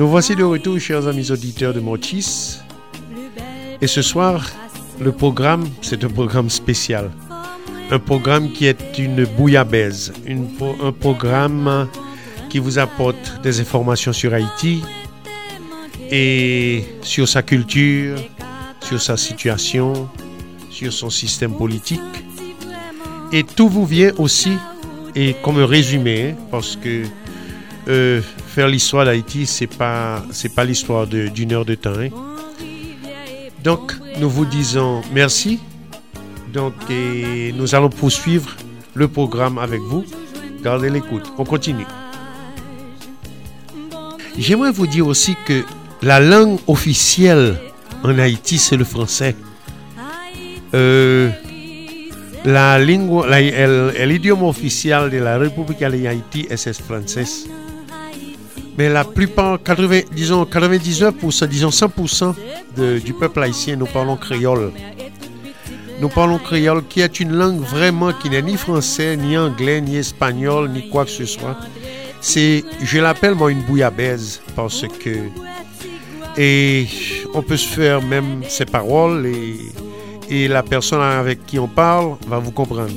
Nous voici de retour, chers amis auditeurs de Mochis. Et ce soir, le programme, c'est un programme spécial. Un programme qui est une bouillabaisse. Un programme qui vous apporte des informations sur Haïti et sur sa culture, sur sa situation, sur son système politique. Et tout vous vient aussi, et comme résumé, hein, parce que euh, faire l'histoire d'Haïti, c'est pas c'est pas l'histoire d'une heure de temps. Hein. Donc, nous vous disons merci. Donc, et nous allons poursuivre le programme avec vous. Gardez l'écoute. On continue. J'aimerais vous dire aussi que la langue officielle en Haïti, c'est le français. Euh, la lengua, el, el, idioma oficial de la República de Haïti es el francés. Mais la plupart, 80, disons 99%, disons 100% de, du peuple haïtien, nous parlons créole. Nous parlons créole qui est une langue vraiment qui n'est ni français, ni anglais, ni espagnol, ni quoi que ce soit. C'est, je l'appelle moi une bouillabaisse parce que, et on peut se faire même ses paroles et la persona avec qui on parle va vous comprendre.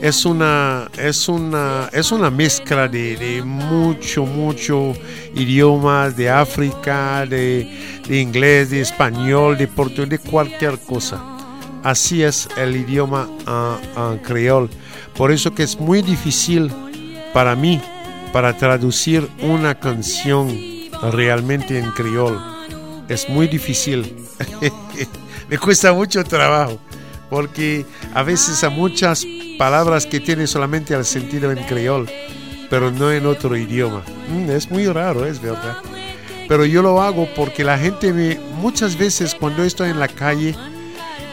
Es una, es una, es una mezcla de, de mucho, mucho idiomas de África, de, inglés, de español, de portugués, de cualquier cosa. Así es el idioma en creol. Por eso que es muy difícil para mí para traducir una canción realmente en creol. Es muy difícil. me cuesta mucho trabajo, porque a veces hay muchas palabras que tienen solamente el sentido en creol, pero no en otro idioma. Mm, es muy raro, es verdad. Pero yo lo hago porque la gente me, muchas veces cuando estoy en la calle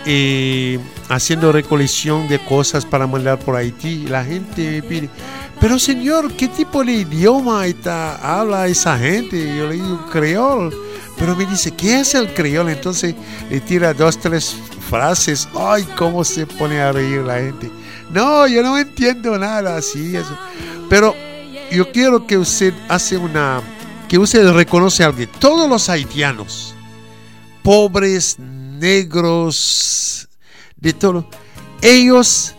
eh, haciendo recolección de cosas para mandar por Haití, la gente me pide, pero señor, ¿qué tipo de idioma está, habla esa gente? Yo le digo creol. Pero me dice, ¿qué es el creol? Entonces le tira dos, tres frases. Ay, cómo se pone a reír la gente. No, yo no entiendo nada así. Pero yo quiero que usted hace una, que usted reconoce algo. Todos los haitianos, pobres, negros, de todo, ellos,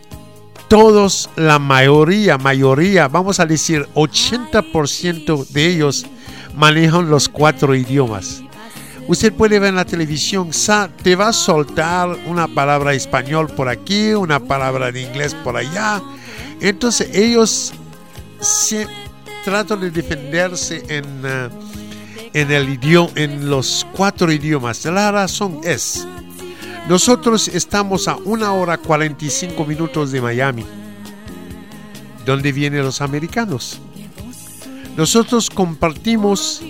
todos, la mayoría, mayoría, vamos a decir 80% de ellos manejan los cuatro idiomas. Usted puede ver en la televisión, te va a soltar una palabra español por aquí, una palabra en inglés por allá. Entonces ellos se, tratan de defenderse en, eh, en, el en los cuatro idiomas. La razón es, nosotros estamos a una hora 45 minutos de Miami, donde vienen los americanos. Nosotros compartimos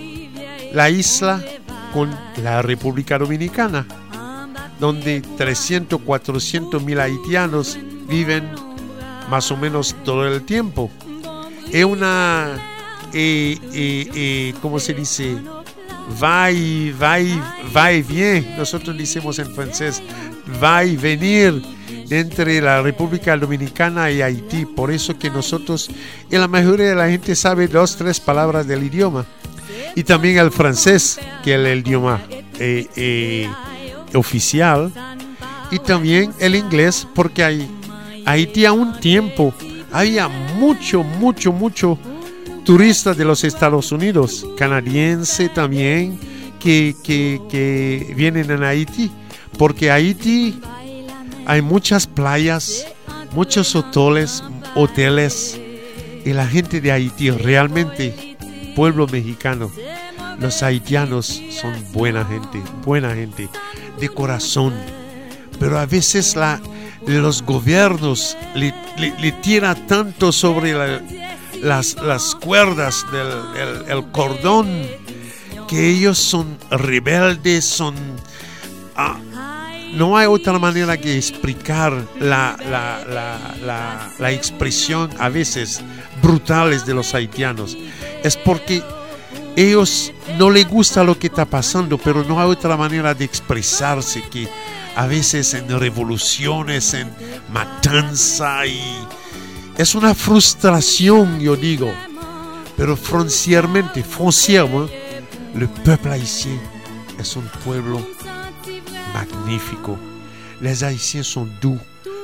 la isla con la República Dominicana, donde 300, 400 mil haitianos viven más o menos todo el tiempo. Es una, eh, eh, eh, ¿cómo se dice? Va y, va, y, va y bien, nosotros decimos en francés, va y venir entre la República Dominicana y Haití. Por eso que nosotros, y la mayoría de la gente sabe dos, tres palabras del idioma y también el francés, que es el idioma eh, eh, oficial, y también el inglés, porque hay, Haití a un tiempo había mucho, mucho, mucho turistas de los Estados Unidos, canadiense también, que, que, que vienen en Haití, porque Haití hay muchas playas, muchos hoteles, hoteles, y la gente de Haití realmente pueblo mexicano, los haitianos son buena gente, buena gente, de corazón. Pero a veces la, los gobiernos le, le, tiran tanto sobre las, las, cuerdas del el, cordón que ellos son rebeldes, son... Ah, no hay otra manera que explicar la, la, la, expresión a veces brutales de los haitianos es porque ellos no les gusta lo que está pasando, pero no hay otra manera de expresarse que a veces en revoluciones, en matanza y es una frustración, yo digo. Pero foncièrement, foncièrement, Le peuple haïtien est un pueblo magnífico. Les haïtiens sont doux.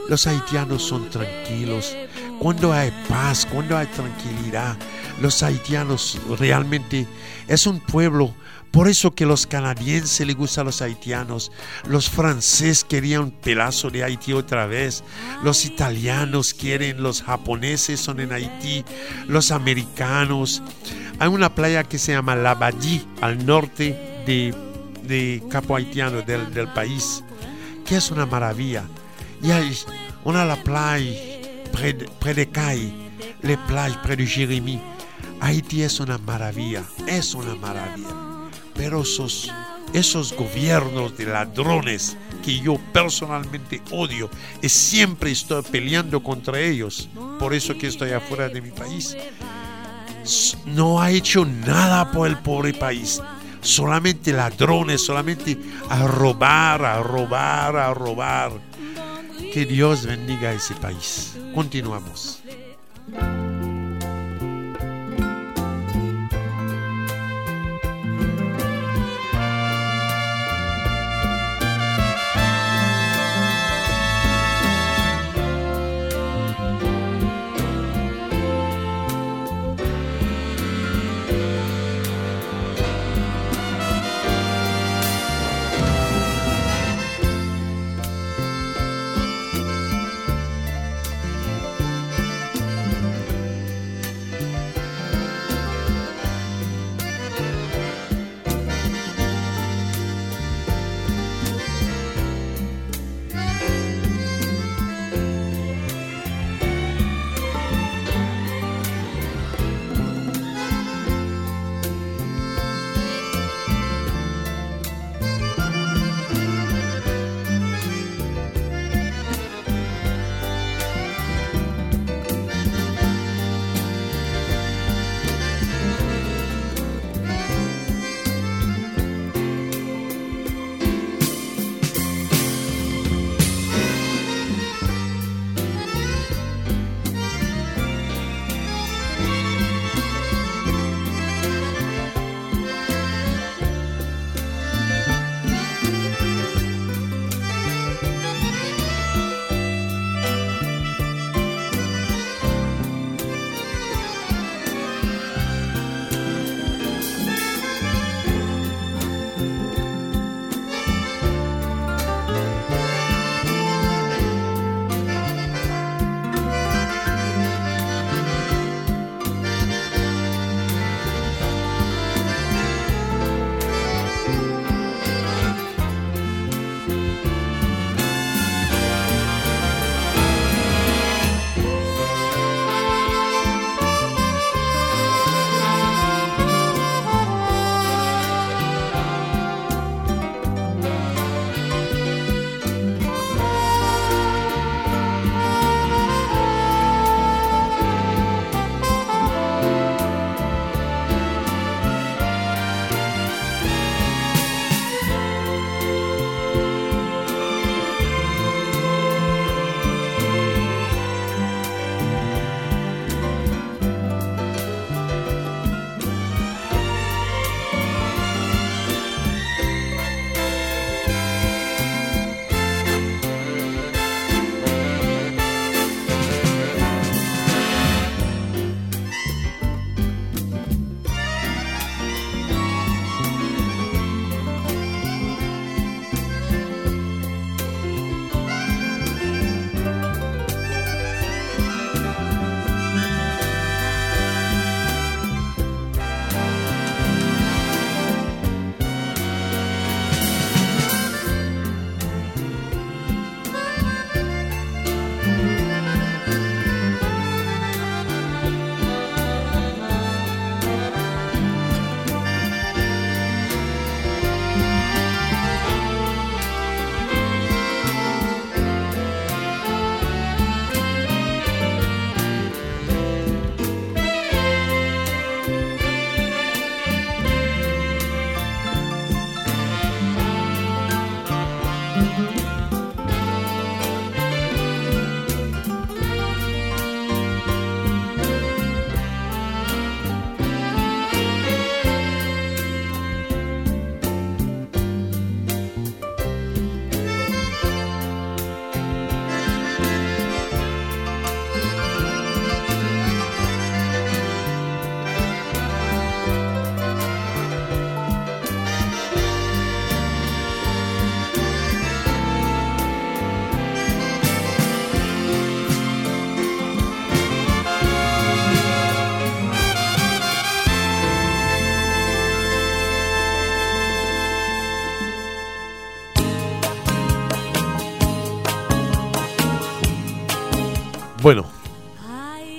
Los haitianos son tranquilos. Cuando hay paz, cuando hay tranquilidad, los haitianos realmente es un pueblo. Por eso que los canadienses les gustan a los haitianos, los franceses querían un pedazo de Haití otra vez, los italianos quieren, los japoneses son en Haití, los americanos. Hay una playa que se llama Labadí al norte de, de Capo Haitiano, del, del país, que es una maravilla. Y hay una la playa près près de Caille, les plages près. Haití es una maravilla, es una maravilla. Pero esos, esos gobiernos de ladrones que yo personalmente odio y siempre estoy peleando contra ellos, por eso que estoy afuera de mi país, no ha hecho nada por el pobre país. Solamente ladrones, solamente a robar, a robar, a robar. Que Dios bendiga ese país. Continuamos.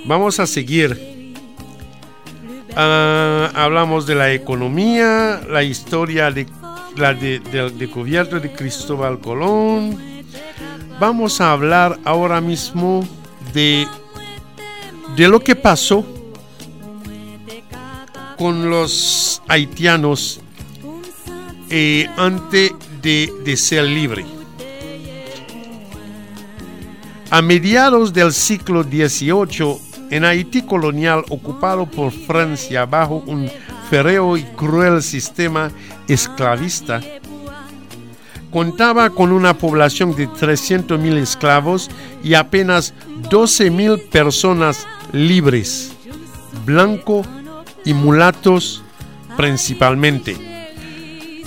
Vamos a seguir. Ah, hablamos de la economía, la historia de la de, del descubierto de Cristóbal Colón. Vamos a hablar ahora mismo de, de lo que pasó con los haitianos eh, antes de, de ser libre. A mediados del siglo XVIII, en Haití colonial ocupado por Francia bajo un férreo y cruel sistema esclavista, contaba con una población de 300.000 esclavos y apenas 12.000 personas libres, blancos y mulatos principalmente.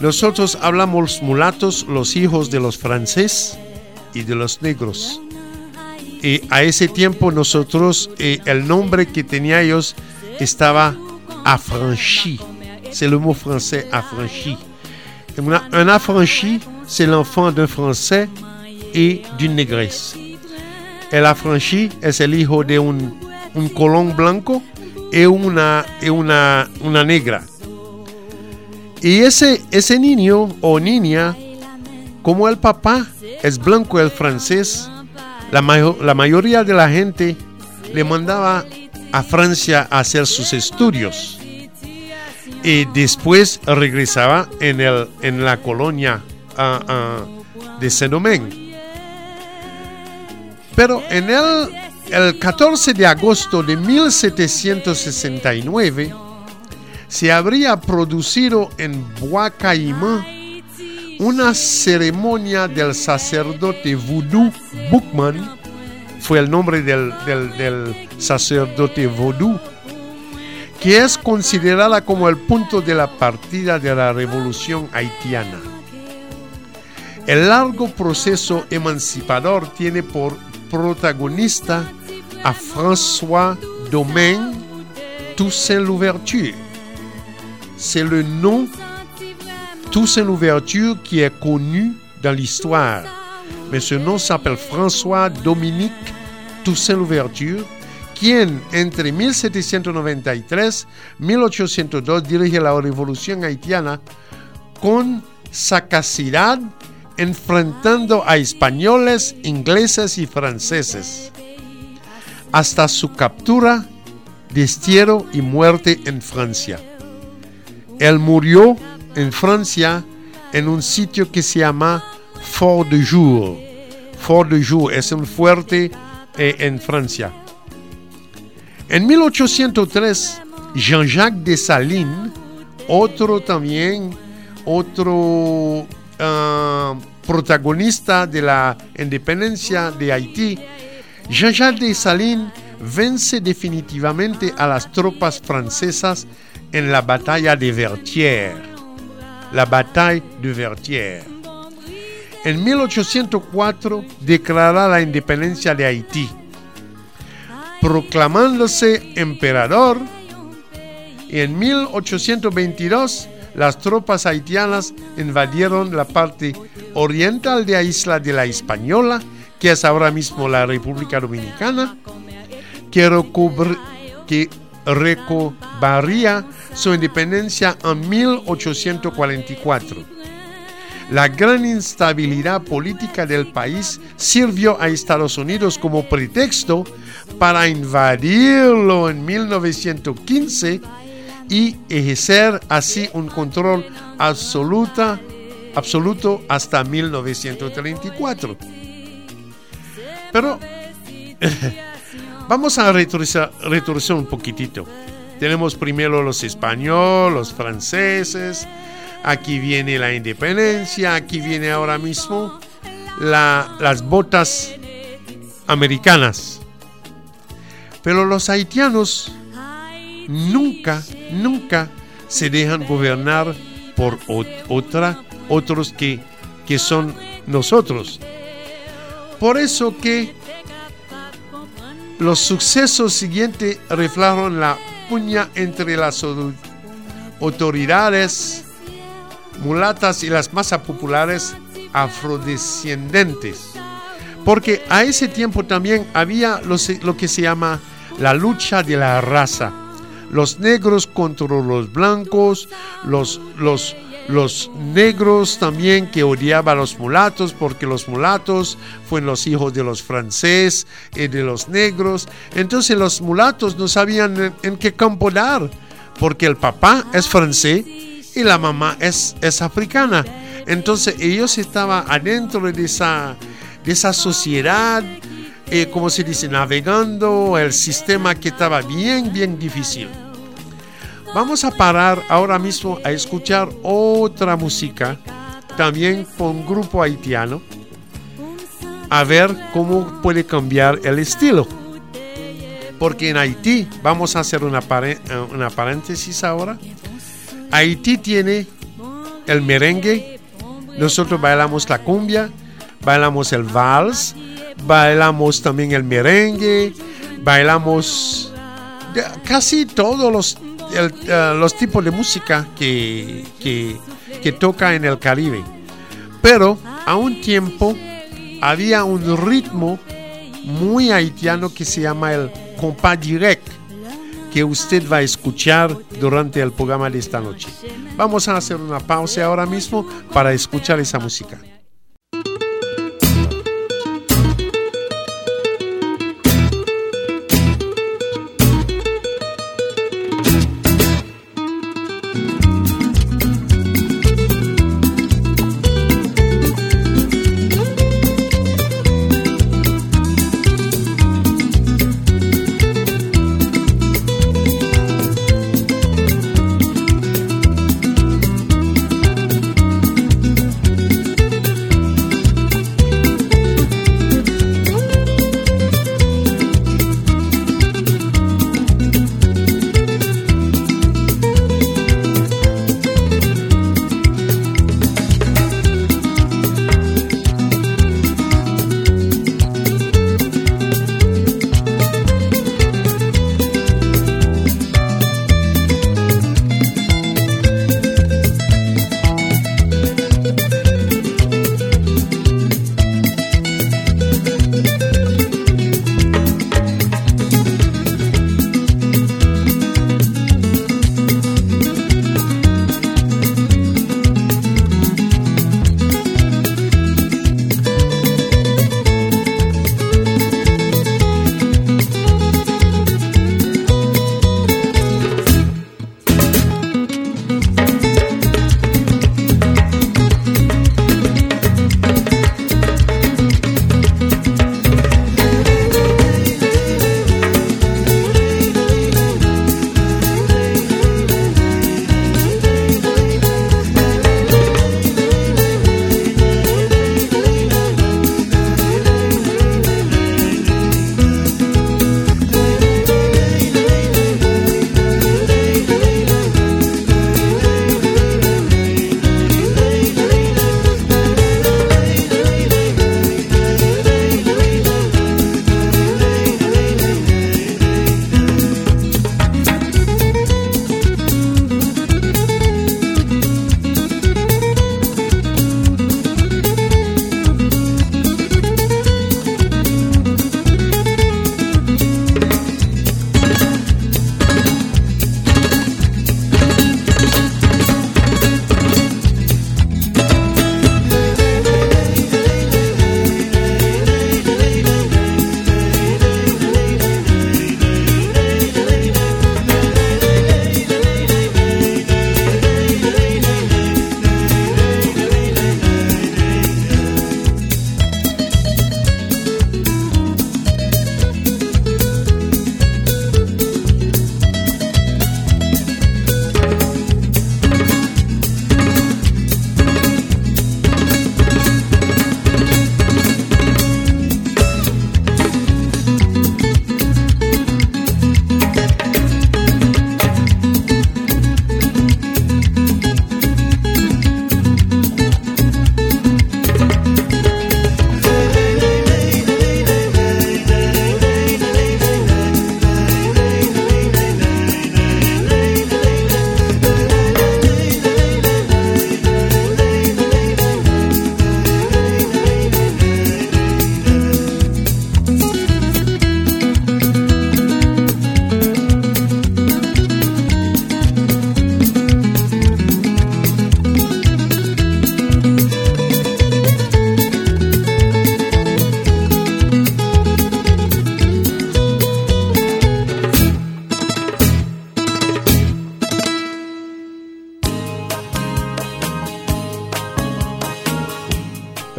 Nosotros hablamos mulatos, los hijos de los franceses y de los negros. Y a ese tiempo nosotros, eh, el nombre que tenía ellos estaba affranchi. C'est le mot français affranchi. Un affranchi, c'est l'enfant d'un français y d'une négresse. El affranchi es el hijo de un, un colón blanco y una, y una, una negra. Y ese, ese niño o niña, como el papá es blanco, el francés, la, la mayoría de la gente le mandaba a Francia a hacer sus estudios y después regresaba en, el, en la colonia de Saint-Domingue. Pero en el, el 14 de agosto de 1769 se habría producido en Bois una ceremonia del sacerdote voodoo Bookman, fue el nombre del, del sacerdote voodoo, que es considerada como el punto de la partida de la revolución haitiana. El largo proceso emancipador tiene por protagonista a François Domaine Toussaint Louverture. C'est le nom Toussaint Louverture qui est connu dans l'histoire. Mais ce nom s'appelle François Dominique Toussaint Louverture quien entre 1793 y 1802 dirige la revolución haitiana con sagacidad enfrentando a españoles, ingleses y franceses, hasta su captura, destierro y muerte en Francia. Él murió en Francia en un sitio que se llama Fort de Jour. Fort de Jour es un fuerte eh, en Francia. En 1803, Jean-Jacques Dessalines, otro también, otro ah, protagonista de la independencia de Haití, Jean-Jacques Dessalines vence definitivamente a las tropas francesas en la batalla de Vertières. La batalla de Vertières. En 1804 declara la independencia de Haití proclamándose emperador. Y en 1822 las tropas haitianas invadieron la parte oriental de la isla de la Española, que es ahora mismo la República Dominicana, que, que recobraría su independencia en 1844 la gran instabilidad política del país sirvió a Estados Unidos como pretexto para invadirlo en 1915 y ejercer así un control absoluta, absoluto hasta 1934. Pero vamos a retroceder un poquitito. Tenemos primero los españoles, los franceses, aquí viene la independencia, aquí viene ahora mismo las botas americanas. Pero los haitianos nunca, nunca se dejan gobernar por otra, otros que, que son nosotros. Por eso que los sucesos siguientes reflejan la puña entre las autoridades mulatas y las masas populares afrodescendientes. Porque a ese tiempo también había lo, que se llama la lucha de la raza. Los negros contra los blancos, los, los, los negros también que odiaban a los mulatos porque los mulatos fueron los hijos de los franceses y de los negros. Entonces los mulatos no sabían en, qué campo dar porque el papá es francés y la mamá es, es africana. Entonces ellos estaban adentro de esa, de esa sociedad, eh, como se dice, navegando el sistema que estaba bien, bien difícil. Vamos a parar ahora mismo a escuchar otra música, también con grupo haitiano, a ver cómo puede cambiar el estilo. Porque en Haití, vamos a hacer una, una paréntesis ahora, Haití tiene el merengue, nosotros bailamos la cumbia, bailamos el vals, bailamos también el merengue, bailamos casi todos los, eh, los tipos de música que, que, toca en el Caribe. Pero a un tiempo había un ritmo muy haitiano que se llama el compás direct que usted va a escuchar durante el programa de esta noche. Vamos a hacer una pausa ahora mismo para escuchar esa música.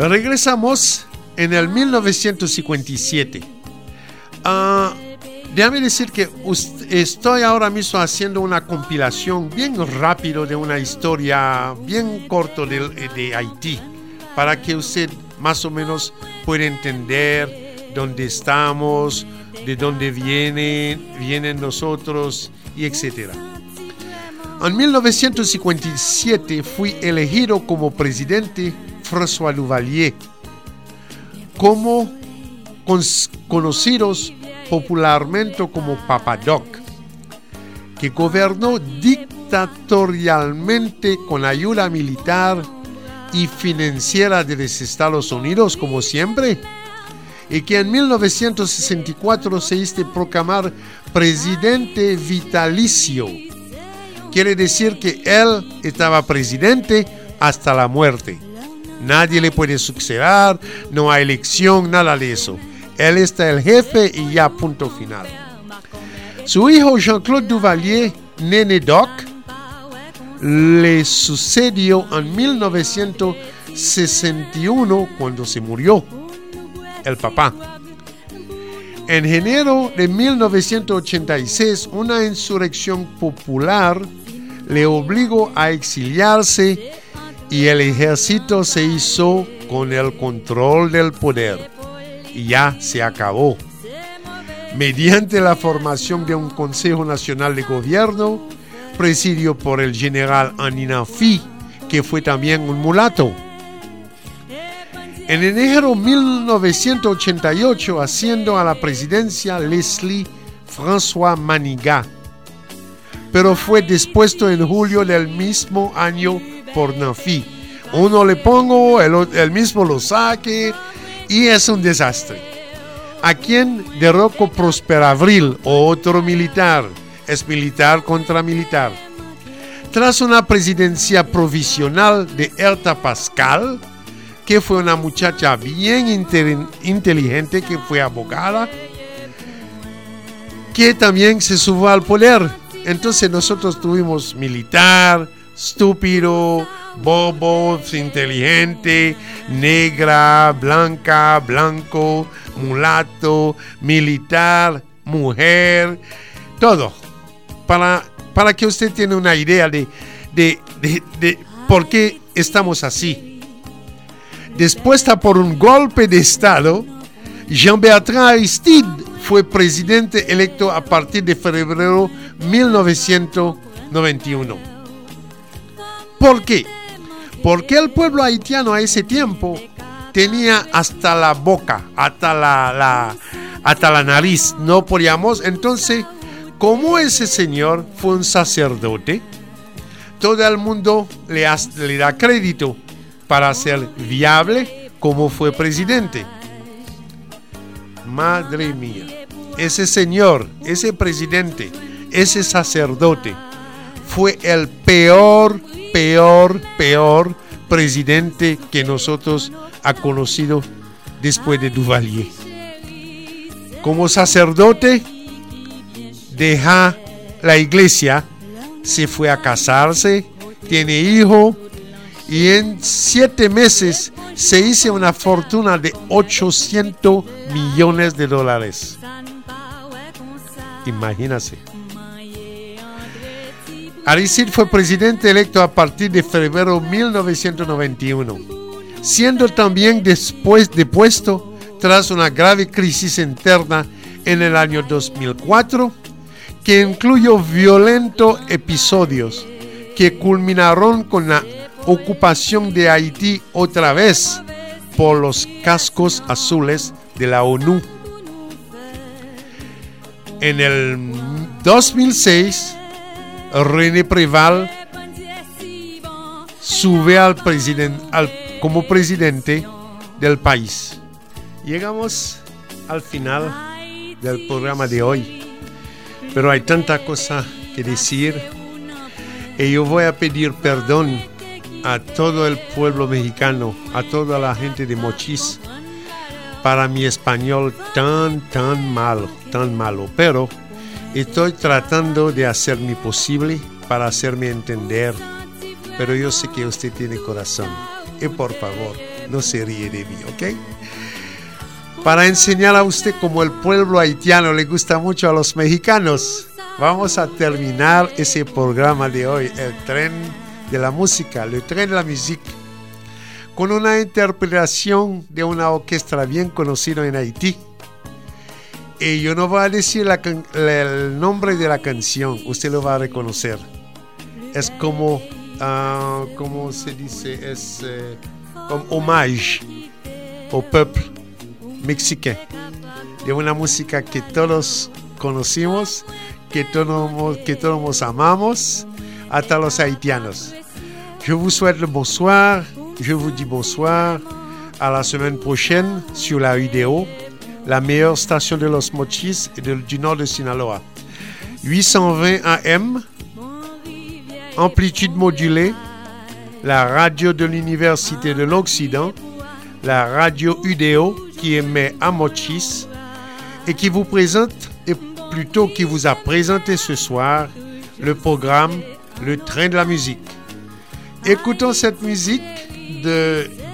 Regresamos en el 1957. Ah, déjame decir que estoy ahora mismo haciendo una compilación bien rápido de una historia bien corto de, de Haití para que usted más o menos pueda entender dónde estamos, de dónde vienen, vienen nosotros y etcétera. En 1957 fui elegido como presidente François Duvalier, como conocidos popularmente como Papadoc, que gobernó dictatorialmente con ayuda militar y financiera de los Estados Unidos, como siempre, y que en 1964 se hizo proclamar presidente vitalicio. Quiere decir que él estaba presidente hasta la muerte. Nadie le puede suceder, no hay elección, nada de eso. Él está el jefe y ya punto final. Su hijo Jean-Claude Duvalier, Nene Doc, le sucedió en 1961 cuando se murió el papá. En enero de 1986, una insurrección popular le obligó a exiliarse y el ejército se hizo con el control del poder. Y ya se acabó. Mediante la formación de un Consejo Nacional de Gobierno, presidido por el general Aninafi, que fue también un mulato. En enero de 1988 asciendo a la presidencia Leslie François Manigat, pero fue dispuesto en julio del mismo año por Nafi. Uno le pongo, el, mismo lo saque y es un desastre. A quien derrocó Prosper Avril, otro militar, es militar contra militar. Tras una presidencia provisional de Erta Pascal, que fue una muchacha bien inteligente, que fue abogada, que también se subió al poder. Entonces nosotros tuvimos militar, estúpido, bobo, inteligente, negra, blanca, blanco, mulato, militar, mujer, todo. Para, para que usted tenga una idea de, de, de por qué estamos así. Después por un golpe de Estado, Jean-Bertrand Aristide fue presidente electo a partir de febrero 1991. ¿Por qué? Porque el pueblo haitiano a ese tiempo tenía hasta la boca, hasta la, hasta la nariz, no podíamos. Entonces, como ese señor fue un sacerdote, todo el mundo le, le da crédito para ser viable como fue presidente. Madre mía, ese señor, ese presidente, ese sacerdote fue el peor, peor, peor presidente que nosotros ha conocido después de Duvalier. Como sacerdote, deja la iglesia, se fue a casarse, tiene hijo, y en siete meses se hizo una fortuna de 800 millones de dólares. Imagínase. Aristide fue presidente electo a partir de febrero de 1991, siendo también después depuesto tras una grave crisis interna en el año 2004 que incluyó violentos episodios que culminaron con la ocupación de Haití otra vez por los cascos azules de la ONU. En el 2006, René Preval sube al al, como presidente del país. Llegamos al final del programa de hoy, pero hay tanta cosa que decir y yo voy a pedir perdón a todo el pueblo mexicano, a toda la gente de Mochis, para mi español tan, tan malo, tan malo. Pero estoy tratando de hacer mi posible para hacerme entender. Pero yo sé que usted tiene corazón. Y por favor, no se ríe de mí, ¿ok? Para enseñar a usted cómo el pueblo haitiano le gusta mucho a los mexicanos, vamos a terminar ese programa de hoy, el tren de la música, el tren de la música, con una interpretación de una orquesta bien conocida en Haití. Y yo no voy a decir el nombre de la canción, usted lo va a reconocer. Es como, ah, como se dice, es eh, un hommage au peuple mexicain. De una música que todos conocimos, que todos, que todos amamos, hasta los haitianos. Je vous souhaite le bonsoir. Je vous dis bonsoir. À la semaine prochaine sur la vidéo, la meilleure station de Los Mochis et du nord de Sinaloa. 820 AM, amplitude modulée, la radio de l'Université de l'Occident, la radio UDO qui émet à Mochis et qui vous présente, et plutôt qui vous a présenté ce soir, le programme Le Train de la musique. Écoutons cette musique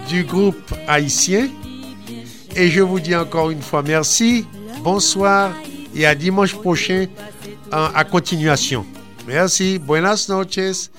du groupe haïtien et je vous dis encore une fois merci, bonsoir et à dimanche prochain à continuation. Merci, buenas noches.